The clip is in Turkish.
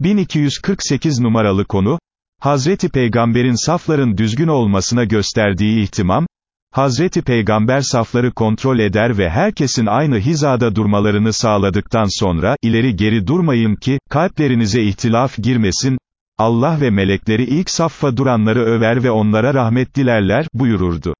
1248 numaralı konu, Hazreti Peygamber'in safların düzgün olmasına gösterdiği ihtimam, Hazreti Peygamber safları kontrol eder ve herkesin aynı hizada durmalarını sağladıktan sonra, ileri geri durmayın ki, kalplerinize ihtilaf girmesin, Allah ve melekleri ilk saffa duranları över ve onlara rahmet dilerler, buyururdu.